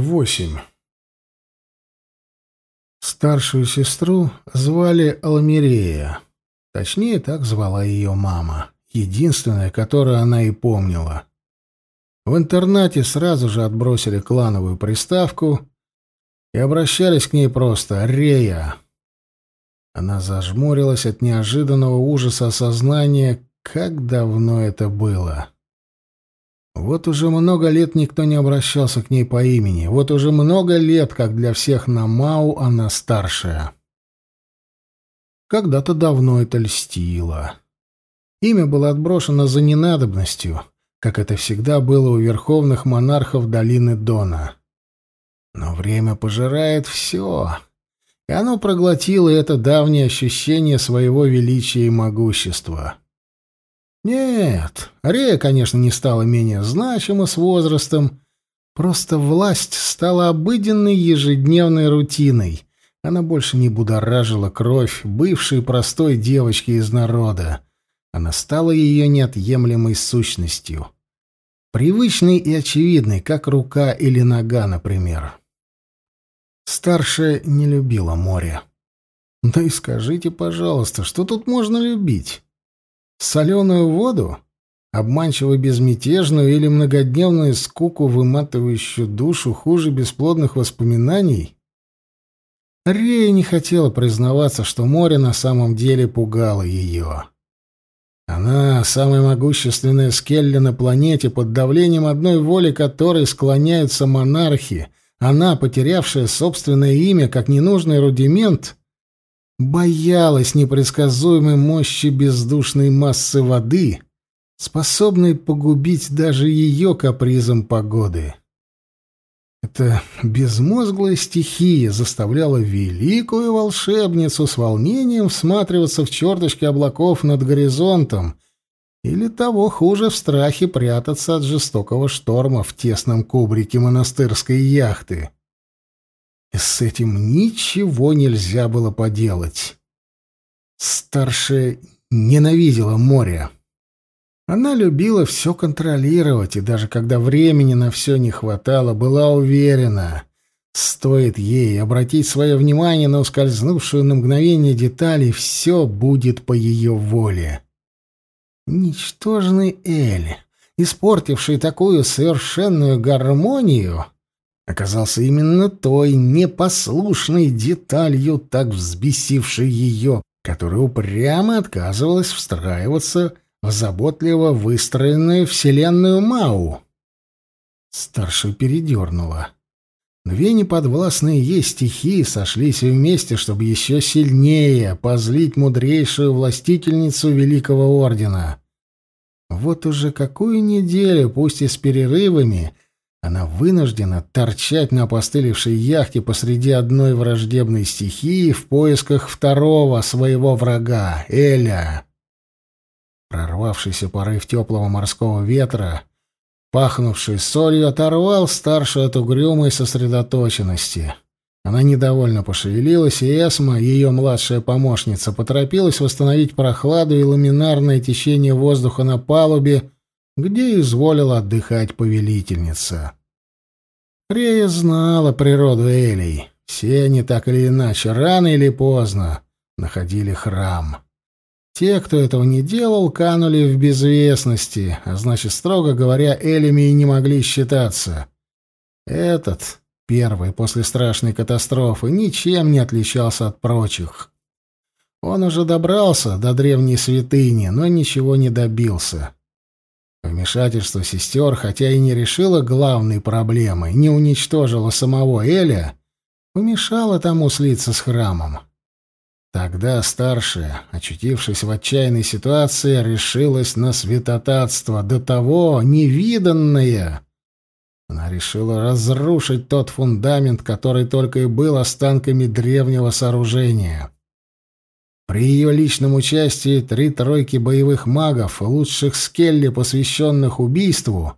Восемь. Старшую сестру звали Алмирея. Точнее, так звала ее мама. Единственная, которую она и помнила. В интернате сразу же отбросили клановую приставку и обращались к ней просто «Рея». Она зажмурилась от неожиданного ужаса осознания, как давно это было. Вот уже много лет никто не обращался к ней по имени. Вот уже много лет, как для всех на Мау она старшая. Когда-то давно это льстило. Имя было отброшено за ненадобностью, как это всегда было у верховных монархов долины Дона. Но время пожирает все, и оно проглотило это давнее ощущение своего величия и могущества. Нет, Рея, конечно, не стала менее значима с возрастом. Просто власть стала обыденной ежедневной рутиной. Она больше не будоражила кровь бывшей простой девочки из народа. Она стала ее неотъемлемой сущностью. Привычной и очевидной, как рука или нога, например. Старшая не любила море. Да и скажите, пожалуйста, что тут можно любить? Соленую воду? Обманчиво безмятежную или многодневную скуку, выматывающую душу хуже бесплодных воспоминаний? Рея не хотела признаваться, что море на самом деле пугало ее. Она — самая могущественная скелли на планете, под давлением одной воли которой склоняются монархи. Она, потерявшая собственное имя как ненужный рудимент — боялась непредсказуемой мощи бездушной массы воды, способной погубить даже ее капризом погоды. Эта безмозглая стихия заставляла великую волшебницу с волнением всматриваться в черточки облаков над горизонтом или того хуже в страхе прятаться от жестокого шторма в тесном кубрике монастырской яхты. И с этим ничего нельзя было поделать. Старшая ненавидела море. Она любила все контролировать, и даже когда времени на все не хватало, была уверена, стоит ей обратить свое внимание на ускользнувшую на мгновение детали, все будет по ее воле. Ничтожный Эль, испортивший такую совершенную гармонию, оказался именно той непослушной деталью, так взбесившей ее, которая упрямо отказывалась встраиваться в заботливо выстроенную вселенную Мау. Старшую передернула. Две неподвластные ей стихии сошлись вместе, чтобы еще сильнее позлить мудрейшую властительницу Великого Ордена. Вот уже какую неделю, пусть и с перерывами, — она вынуждена торчать на опостылевшей яхте посреди одной враждебной стихии в поисках второго своего врага — Эля. Прорвавшийся порыв теплого морского ветра, пахнувший солью, оторвал старшую от угрюмой сосредоточенности. Она недовольно пошевелилась, и Эсма, ее младшая помощница, поторопилась восстановить прохладу и ламинарное течение воздуха на палубе, где изволила отдыхать повелительница. Рея знала природу Элей. Все они так или иначе, рано или поздно, находили храм. Те, кто этого не делал, канули в безвестности, а значит, строго говоря, Элями и не могли считаться. Этот, первый после страшной катастрофы, ничем не отличался от прочих. Он уже добрался до древней святыни, но ничего не добился. Вмешательство сестер, хотя и не решило главной проблемы, не уничтожило самого Эля, помешало тому слиться с храмом. Тогда старшая, очутившись в отчаянной ситуации, решилась на святотатство, до того невиданное. Она решила разрушить тот фундамент, который только и был останками древнего сооружения. При ее личном участии три тройки боевых магов, лучших скелли, посвященных убийству,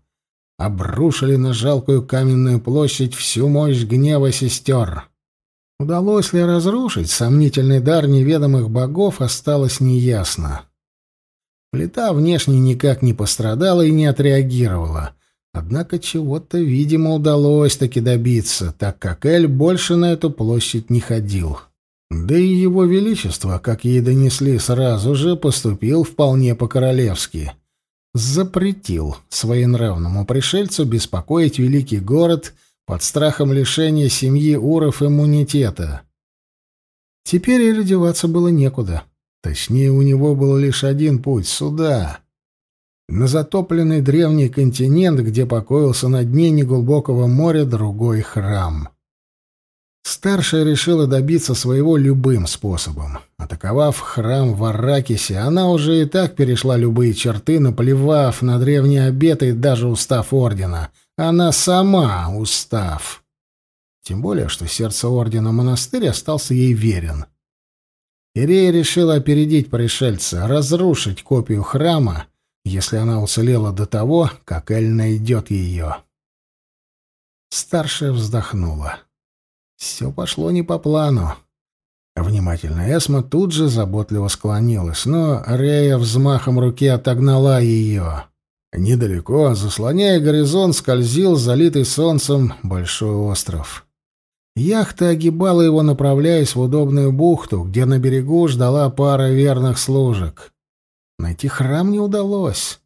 обрушили на жалкую каменную площадь всю мощь гнева сестер. Удалось ли разрушить сомнительный дар неведомых богов, осталось неясно. Плита внешне никак не пострадала и не отреагировала, Однако чего-то, видимо, удалось таки добиться, так как Эль больше на эту площадь не ходил. Да и его величество, как ей донесли сразу же, поступил вполне по-королевски. Запретил своенравному пришельцу беспокоить великий город под страхом лишения семьи Уров иммунитета. Теперь и раздеваться было некуда. Точнее, у него был лишь один путь — сюда. На затопленный древний континент, где покоился на дне неглубокого моря другой храм. Старшая решила добиться своего любым способом. Атаковав храм в Арракисе, она уже и так перешла любые черты, наплевав на древние обеты и даже устав ордена. Она сама устав. Тем более, что сердце ордена монастырь остался ей верен. Ирея решила опередить пришельца, разрушить копию храма, если она уцелела до того, как Эль найдет ее. Старшая вздохнула. Все пошло не по плану. Внимательная Эсма тут же заботливо склонилась, но Рея взмахом руки отогнала ее. Недалеко, заслоняя горизонт, скользил залитый солнцем большой остров. Яхта огибала его, направляясь в удобную бухту, где на берегу ждала пара верных служек. Найти храм не удалось.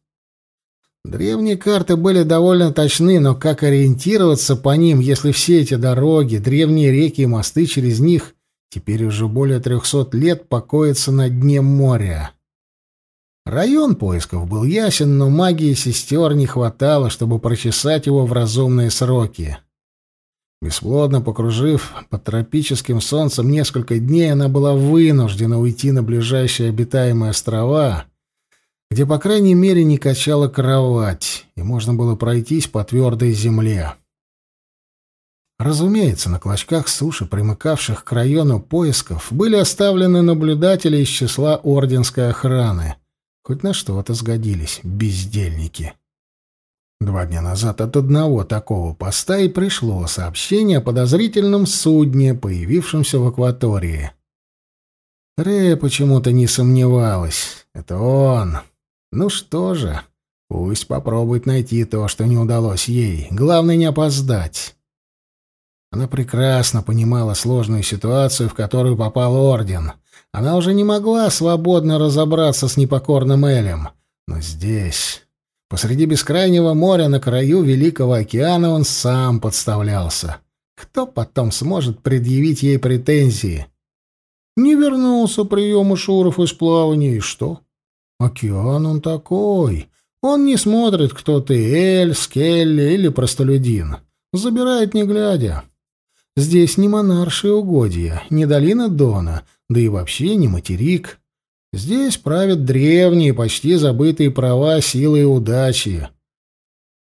Древние карты были довольно точны, но как ориентироваться по ним, если все эти дороги, древние реки и мосты через них теперь уже более трехсот лет покоятся на дне моря? Район поисков был ясен, но магии сестер не хватало, чтобы прочесать его в разумные сроки. Бесплодно покружив под тропическим солнцем несколько дней, она была вынуждена уйти на ближайшие обитаемые острова, где, по крайней мере, не качала кровать, и можно было пройтись по твердой земле. Разумеется, на клочках суши, примыкавших к району поисков, были оставлены наблюдатели из числа орденской охраны — Хоть на что-то сгодились, бездельники. Два дня назад от одного такого поста и пришло сообщение о подозрительном судне, появившемся в акватории. Рэя почему-то не сомневалась. Это он. Ну что же, пусть попробует найти то, что не удалось ей. Главное не опоздать. Она прекрасно понимала сложную ситуацию, в которую попал Орден — она уже не могла свободно разобраться с непокорным Элем. Но здесь, посреди бескрайнего моря, на краю Великого океана, он сам подставлялся. Кто потом сможет предъявить ей претензии? Не вернулся прием Шуров из плавания, и что? Океан он такой. Он не смотрит, кто ты, Эль, Скелли или простолюдин. Забирает не глядя. Здесь не монаршие угодья, не долина Дона — да и вообще не материк. Здесь правят древние, почти забытые права силы и удачи.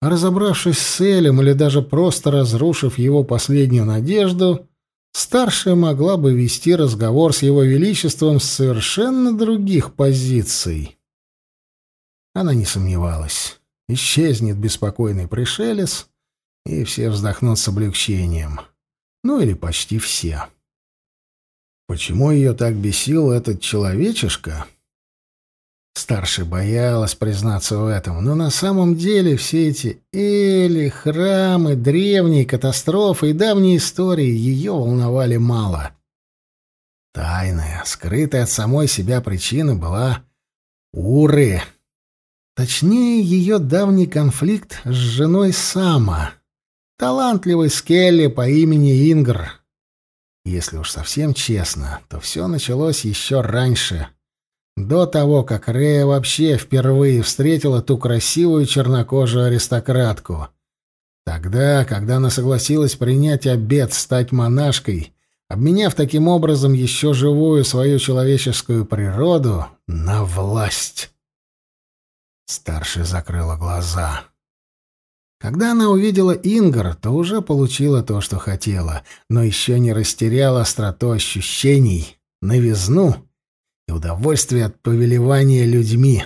разобравшись с Элем или даже просто разрушив его последнюю надежду, старшая могла бы вести разговор с его величеством с совершенно других позиций. Она не сомневалась. Исчезнет беспокойный пришелец, и все вздохнут с облегчением. Ну или почти все. Почему ее так бесил этот человечишка? Старшая боялась признаться в этом, но на самом деле все эти эли, храмы, древние катастрофы и давние истории ее волновали мало. Тайная, скрытая от самой себя причина была Уры. Точнее, ее давний конфликт с женой Сама, талантливой Скелли по имени Ингр. Если уж совсем честно, то все началось еще раньше, до того, как Рея вообще впервые встретила ту красивую чернокожую аристократку. Тогда, когда она согласилась принять обет стать монашкой, обменяв таким образом еще живую свою человеческую природу на власть. Старшая закрыла глаза. Когда она увидела Ингар, то уже получила то, что хотела, но еще не растеряла остроту ощущений, новизну и удовольствие от повелевания людьми.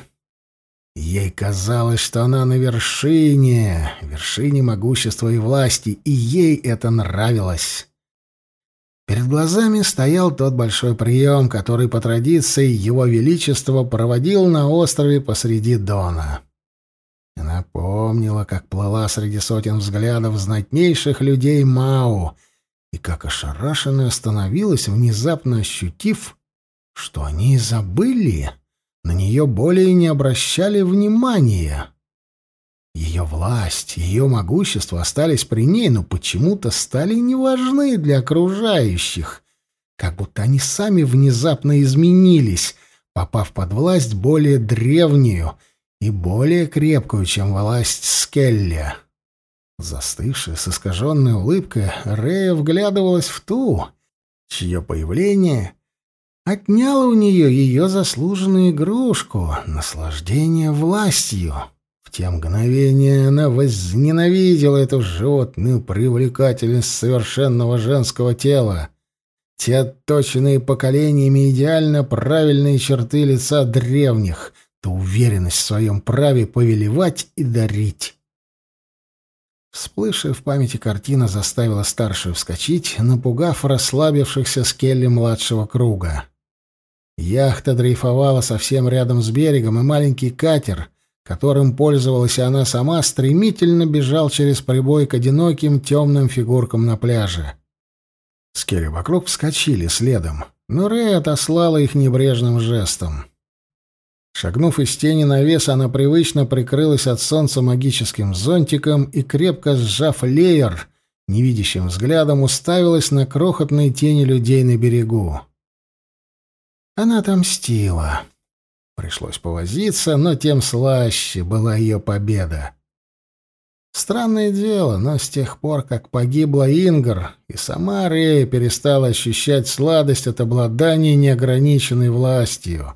Ей казалось, что она на вершине, вершине могущества и власти, и ей это нравилось. Перед глазами стоял тот большой прием, который по традиции Его Величество проводил на острове посреди Дона. Она помнила, как плыла среди сотен взглядов знатнейших людей Мау, и как ошарашенно остановилась, внезапно ощутив, что они забыли, на нее более не обращали внимания. Ее власть, ее могущество остались при ней, но почему-то стали неважны для окружающих, как будто они сами внезапно изменились, попав под власть более древнюю и более крепкую, чем власть Скелли. Застывшая с искаженной улыбкой, Рея вглядывалась в ту, чье появление отняло у нее ее заслуженную игрушку — наслаждение властью. В те мгновения она возненавидела эту животную привлекательность совершенного женского тела, те отточенные поколениями идеально правильные черты лица древних, ту уверенность в своем праве повелевать и дарить. Всплывшая в памяти картина заставила старшую вскочить, напугав расслабившихся скелли младшего круга. Яхта дрейфовала совсем рядом с берегом, и маленький катер, которым пользовалась она сама, стремительно бежал через прибой к одиноким темным фигуркам на пляже. Скелли вокруг вскочили следом, но Рэй отослала их небрежным жестом. Шагнув из тени навеса, она привычно прикрылась от солнца магическим зонтиком и, крепко сжав леер, невидящим взглядом уставилась на крохотные тени людей на берегу. Она отомстила. Пришлось повозиться, но тем слаще была ее победа. Странное дело, но с тех пор, как погибла Ингар, и сама Рея перестала ощущать сладость от обладания неограниченной властью.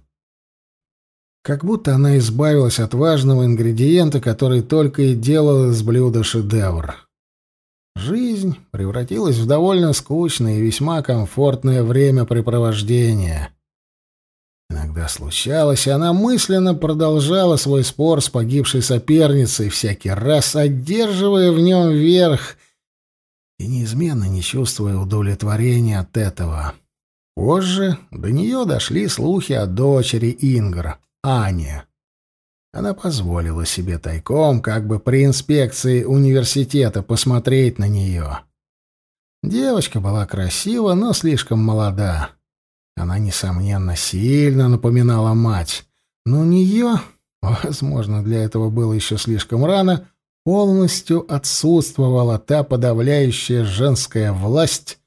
Как будто она избавилась от важного ингредиента, который только и делал из блюда шедевр. Жизнь превратилась в довольно скучное и весьма комфортное времяпрепровождение. Иногда случалось, и она мысленно продолжала свой спор с погибшей соперницей, всякий раз одерживая в нем верх и неизменно не чувствуя удовлетворения от этого. Позже до нее дошли слухи о дочери Ингра, Ане. Она позволила себе тайком, как бы при инспекции университета, посмотреть на нее. Девочка была красива, но слишком молода. Она, несомненно, сильно напоминала мать, но у нее, возможно, для этого было еще слишком рано, полностью отсутствовала та подавляющая женская власть,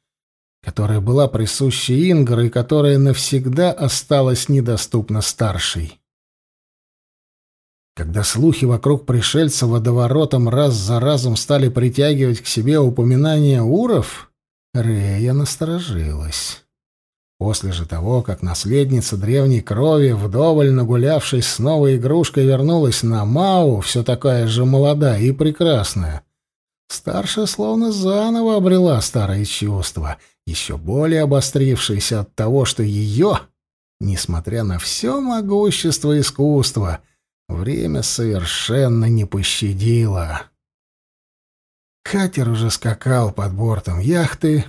которая была присуща Ингр и которая навсегда осталась недоступна старшей. Когда слухи вокруг пришельца водоворотом раз за разом стали притягивать к себе упоминания уров, Рея насторожилась. После же того, как наследница древней крови, вдоволь нагулявшись с новой игрушкой, вернулась на Мау, все такая же молодая и прекрасная, старшая словно заново обрела старые чувства, еще более обострившиеся от того, что ее, несмотря на все могущество искусства, время совершенно не пощадило. Катер уже скакал под бортом яхты,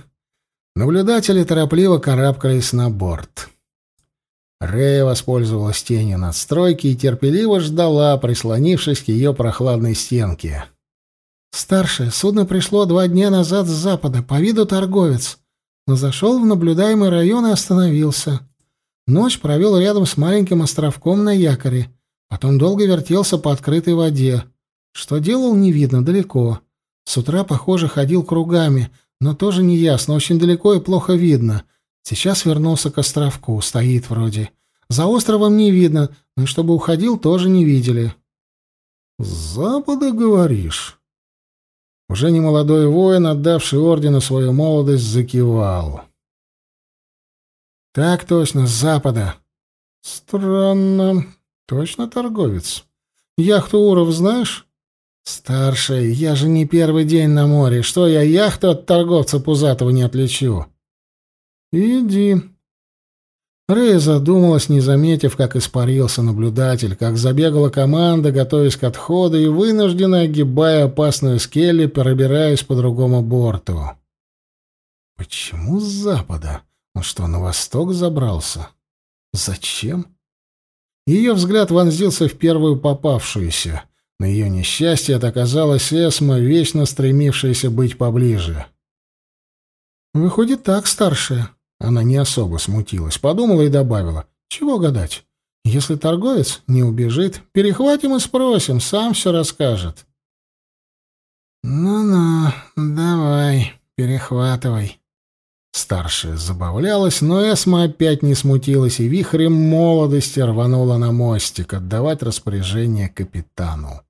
Наблюдатели торопливо карабкались на борт. Рея воспользовалась тенью надстройки и терпеливо ждала, прислонившись к ее прохладной стенке. «Старшее, судно пришло два дня назад с запада, по виду торговец, но зашел в наблюдаемый район и остановился. Ночь провел рядом с маленьким островком на якоре, потом долго вертелся по открытой воде. Что делал, не видно, далеко. С утра, похоже, ходил кругами, но тоже не ясно, очень далеко и плохо видно. Сейчас вернулся к островку, стоит вроде. За островом не видно, но чтобы уходил, тоже не видели. — С запада, говоришь? Уже немолодой воин, отдавший ордену свою молодость, закивал. — Так точно, с запада. — Странно. Точно торговец. Яхту Уров знаешь? «Старший, я же не первый день на море. Что, я яхту от торговца пузатого не отличу?» «Иди». Рэй задумалась, не заметив, как испарился наблюдатель, как забегала команда, готовясь к отходу и вынужденно огибая опасную скелли, пробираясь по другому борту. «Почему с запада? Он что, на восток забрался? Зачем?» Ее взгляд вонзился в первую попавшуюся — На ее несчастье это оказалась Эсма, вечно стремившаяся быть поближе. «Выходит так, старшая». Она не особо смутилась, подумала и добавила. «Чего гадать? Если торговец не убежит, перехватим и спросим, сам все расскажет». «Ну-ну, давай, перехватывай». Старшая забавлялась, но Эсма опять не смутилась и вихрем молодости рванула на мостик отдавать распоряжение капитану.